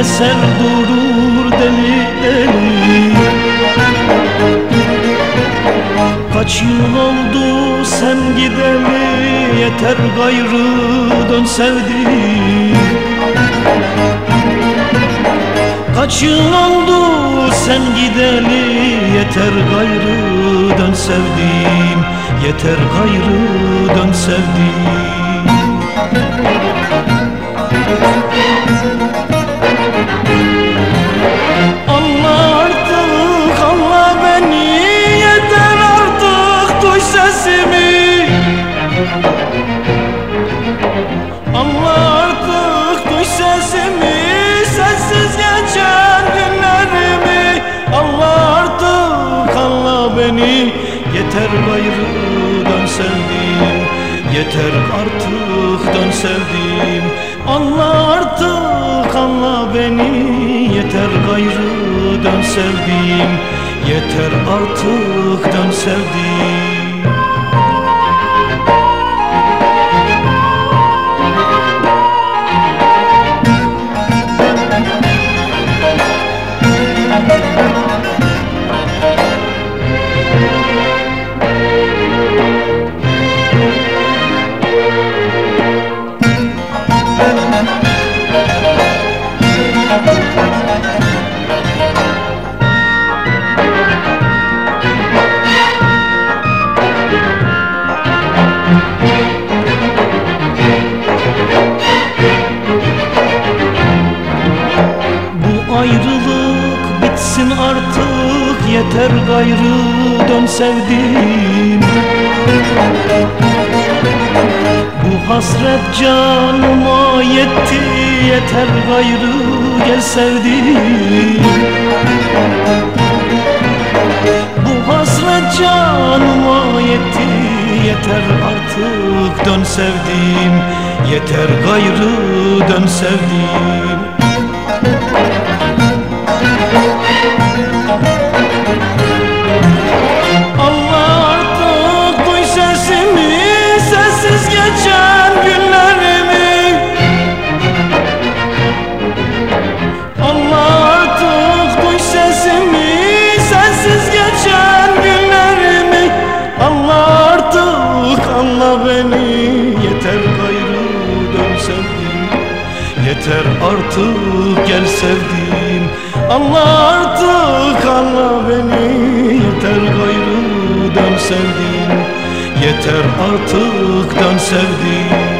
Eser durur deli deli. Kaç yıl oldu sen gideli yeter gayrı dön sevdiğim. Kaç yıl oldu sen gideli yeter gayrı dön sevdiğim. Yeter gayrı dön sevdiğim Allah artık duy sesimi sensiz geçen günlerimi. Allah artık Allah beni. Yeter gayrı dön sevdiğim. Yeter artık dön sevdiğim. Allah artık anla beni. Yeter gayrı dön sevdiğim. Yeter artık dön sevdiğim ayrılık bitsin artık yeter gayrı dön sevdiğim. Bu hasret canıma yetti yeter gayrı gel sevdiğim. Bu hasret canıma yetti yeter artık dön sevdiğim. Yeter gayrı dön sevdiğim Yeter artık gel sevdiğim. Allah artık anla beni. Yeter gayrı dön sevdiğim. Yeter artık dön sevdiğim